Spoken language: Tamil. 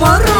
மரம்